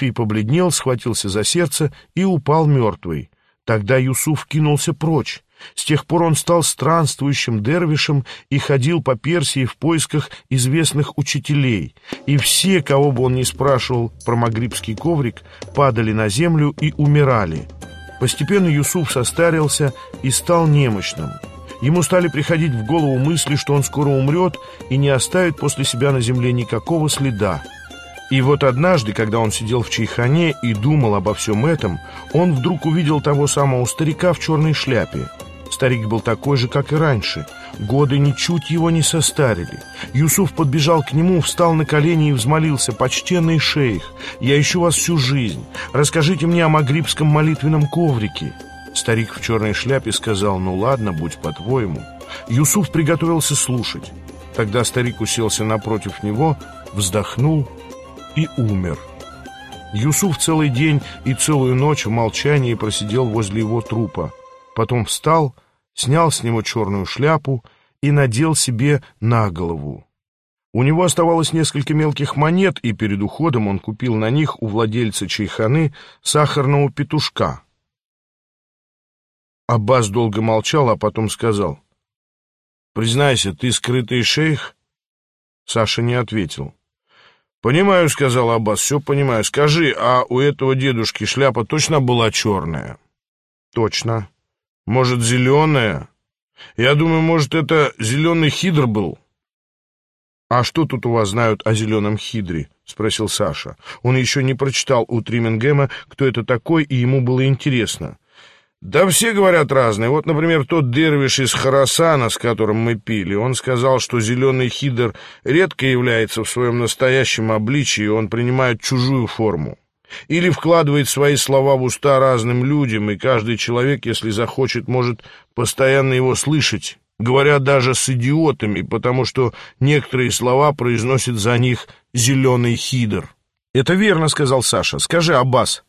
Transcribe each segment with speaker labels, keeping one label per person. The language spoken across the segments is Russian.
Speaker 1: Каспий побледнел, схватился за сердце и упал мертвый. Тогда Юсуф кинулся прочь. С тех пор он стал странствующим дервишем и ходил по Персии в поисках известных учителей. И все, кого бы он ни спрашивал про магрибский коврик, падали на землю и умирали. Постепенно Юсуф состарился и стал немощным. Ему стали приходить в голову мысли, что он скоро умрет и не оставит после себя на земле никакого следа. И вот однажды, когда он сидел в чайхане и думал обо всем этом, он вдруг увидел того самого старика в черной шляпе. Старик был такой же, как и раньше. Годы ничуть его не состарили. Юсуф подбежал к нему, встал на колени и взмолился. «Почтенный шейх, я ищу вас всю жизнь. Расскажите мне о магрибском молитвенном коврике». Старик в черной шляпе сказал, «Ну ладно, будь по-твоему». Юсуф приготовился слушать. Тогда старик уселся напротив него, вздохнул и умер. Юсуф целый день и целую ночь в молчании просидел возле его трупа. Потом встал, снял с него черную шляпу и надел себе на голову. У него оставалось несколько мелких монет, и перед уходом он купил на них у владельца чайханы сахарного петушка. Аббас долго молчал, а потом сказал, «Признайся, ты скрытый шейх?» Саша не ответил. «Понимаю», — сказал Аббас, — «все понимаю. Скажи, а у этого дедушки шляпа точно была черная?» «Точно. Может, зеленая? Я думаю, может, это зеленый хидр был?» «А что тут у вас знают о зеленом хидре?» — спросил Саша. Он еще не прочитал у Тримингема, кто это такой, и ему было интересно. «Да все говорят разные. Вот, например, тот дервиш из Харасана, с которым мы пили, он сказал, что зеленый хидр редко является в своем настоящем обличии, он принимает чужую форму. Или вкладывает свои слова в уста разным людям, и каждый человек, если захочет, может постоянно его слышать, говоря даже с идиотами, потому что некоторые слова произносит за них зеленый хидр». «Это верно», — сказал Саша. «Скажи, Аббас».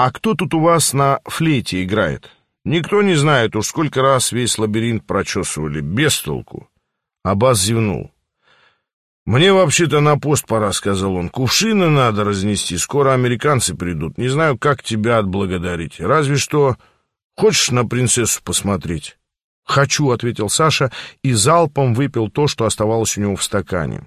Speaker 1: «А кто тут у вас на флейте играет?» «Никто не знает, уж сколько раз весь лабиринт прочесывали. Без толку». Аббас зевнул. «Мне вообще-то на пост пора», — сказал он. «Кувшины надо разнести, скоро американцы придут. Не знаю, как тебя отблагодарить. Разве что... Хочешь на принцессу посмотреть?» «Хочу», — ответил Саша и залпом выпил то, что оставалось у него в стакане.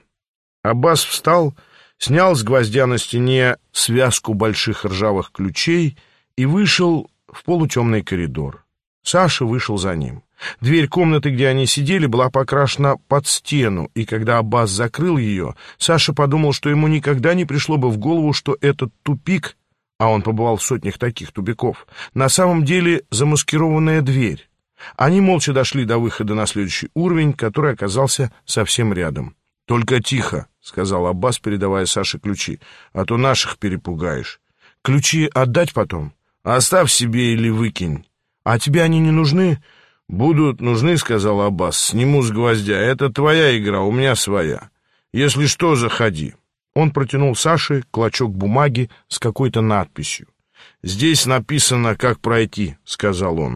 Speaker 1: Аббас встал снял с гвоздя на стене связку больших ржавых ключей и вышел в полутемный коридор. Саша вышел за ним. Дверь комнаты, где они сидели, была покрашена под стену, и когда Аббас закрыл ее, Саша подумал, что ему никогда не пришло бы в голову, что этот тупик, а он побывал в сотнях таких тупиков, на самом деле замаскированная дверь. Они молча дошли до выхода на следующий уровень, который оказался совсем рядом. «Только тихо», — сказал Аббас, передавая Саше ключи, — «а то наших перепугаешь. Ключи отдать потом? Оставь себе или выкинь. А тебе они не нужны?» «Будут нужны», — сказал Аббас, — «сниму с гвоздя. Это твоя игра, у меня своя. Если что, заходи». Он протянул Саше клочок бумаги с какой-то надписью. «Здесь написано, как пройти», — сказал он.